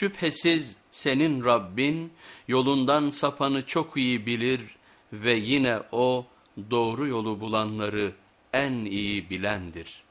Şüphesiz senin Rabbin yolundan sapanı çok iyi bilir ve yine o doğru yolu bulanları en iyi bilendir.''